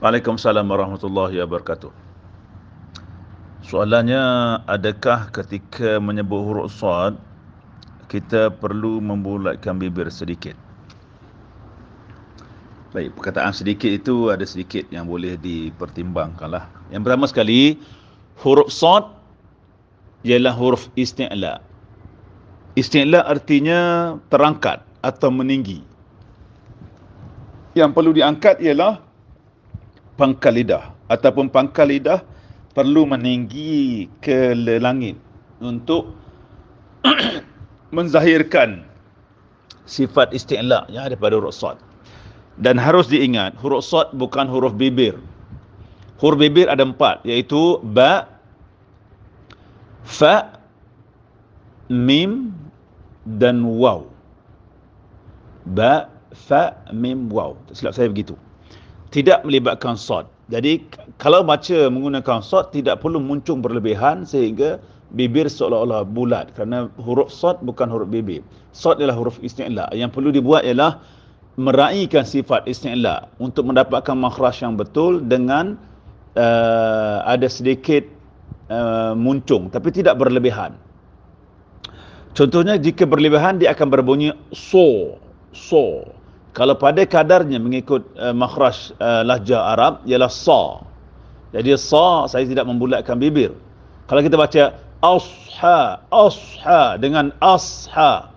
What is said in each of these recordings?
Waalaikumsalam warahmatullahi wabarakatuh. Soalannya, adakah ketika menyebut huruf sad, kita perlu membulatkan bibir sedikit? Baik, perkataan sedikit itu ada sedikit yang boleh dipertimbangkan lah. Yang pertama sekali, huruf sad ialah huruf isti'la. Isti'la artinya terangkat atau meninggi. Yang perlu diangkat ialah pangkal lidah ataupun pangkal lidah perlu meninggi ke langit untuk menzahirkan sifat isti'la yang ada pada huruf sad. Dan harus diingat, huruf sad bukan huruf bibir. Huruf bibir ada empat, iaitu ba, fa, mim, dan waw. Ba, fa, mim, waw. Silap saya begitu tidak melibatkan sod. Jadi kalau baca menggunakan sod tidak perlu muncung berlebihan sehingga bibir seolah-olah bulat kerana huruf sod bukan huruf bibir. Sod adalah huruf isti'la. Yang perlu dibuat ialah meraihkan sifat isti'la untuk mendapatkan makhraj yang betul dengan uh, ada sedikit uh, muncung tapi tidak berlebihan. Contohnya jika berlebihan dia akan berbunyi so so kalau pada kadarnya mengikut uh, makhraj uh, lahjah Arab ialah sa. Jadi sa saya tidak membulatkan bibir. Kalau kita baca asha asha dengan asha.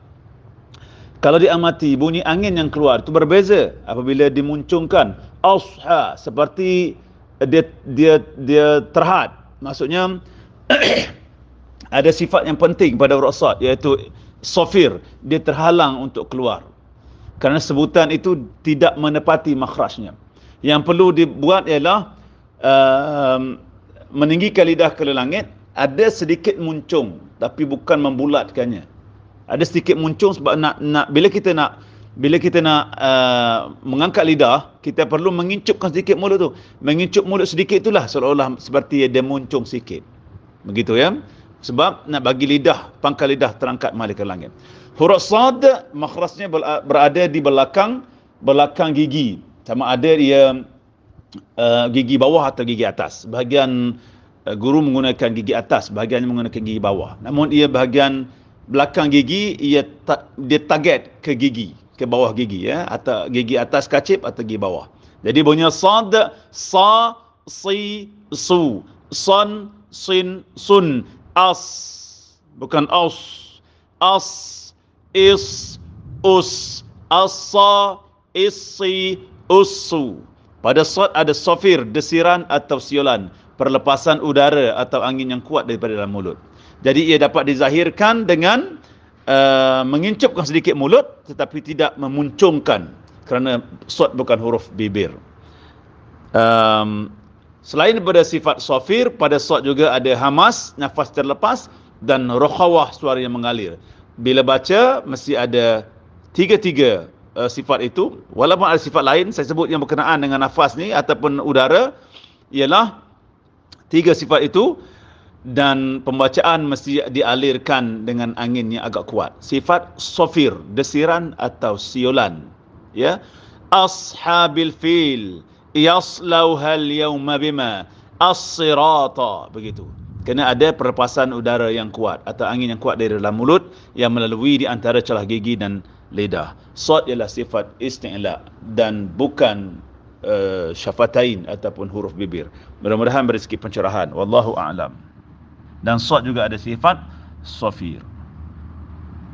Kalau diamati bunyi angin yang keluar itu berbeza apabila dimuncungkan asha seperti dia dia dia terhad. Maksudnya ada sifat yang penting pada sad iaitu sofir dia terhalang untuk keluar kerana sebutan itu tidak menepati makhrajnya. Yang perlu dibuat ialah uh, meninggikan lidah ke langit, ada sedikit muncung tapi bukan membulatkannya. Ada sedikit muncung sebab nak nak bila kita nak bila kita nak uh, mengangkat lidah, kita perlu mengincupkan sedikit mulut tu. Mengincup mulut sedikit itulah seolah-olah seperti dia muncung sikit. Begitu ya. Sebab nak bagi lidah, pangkal lidah terangkat malik ke langit. Huruf sad makhrajnya berada di belakang belakang gigi. Sama ada dia uh, gigi bawah atau gigi atas. Bahagian uh, guru menggunakan gigi atas, bahagian menggunakan gigi bawah. Namun ia bahagian belakang gigi ia ta- dia target ke gigi, ke bawah gigi ya, atau gigi atas kacip atau gigi bawah. Jadi bunyi sad sa si su san sin sun as bukan aus as is, us, asa, isi, usu. Pada sot ada sofir, desiran atau siulan. Perlepasan udara atau angin yang kuat daripada dalam mulut. Jadi ia dapat dizahirkan dengan uh, mengincupkan sedikit mulut tetapi tidak memuncungkan kerana sot bukan huruf bibir. Um, selain daripada sifat sofir, pada sot juga ada hamas, nafas terlepas dan rohawah suara yang mengalir bila baca mesti ada tiga-tiga uh, sifat itu. Walaupun ada sifat lain saya sebut yang berkenaan dengan nafas ni ataupun udara ialah tiga sifat itu dan pembacaan mesti dialirkan dengan angin yang agak kuat. Sifat sofir desiran atau siulan ya. Ashabil fil yaslauha al-yawma bima as-sirata begitu kena ada perlepasan udara yang kuat atau angin yang kuat dari dalam mulut yang melalui di antara celah gigi dan lidah. Sod ialah sifat isti'la dan bukan uh, syafatain ataupun huruf bibir. Mudah-mudahan beri sikit pencerahan. Wallahu a'lam. Dan sod juga ada sifat sofir.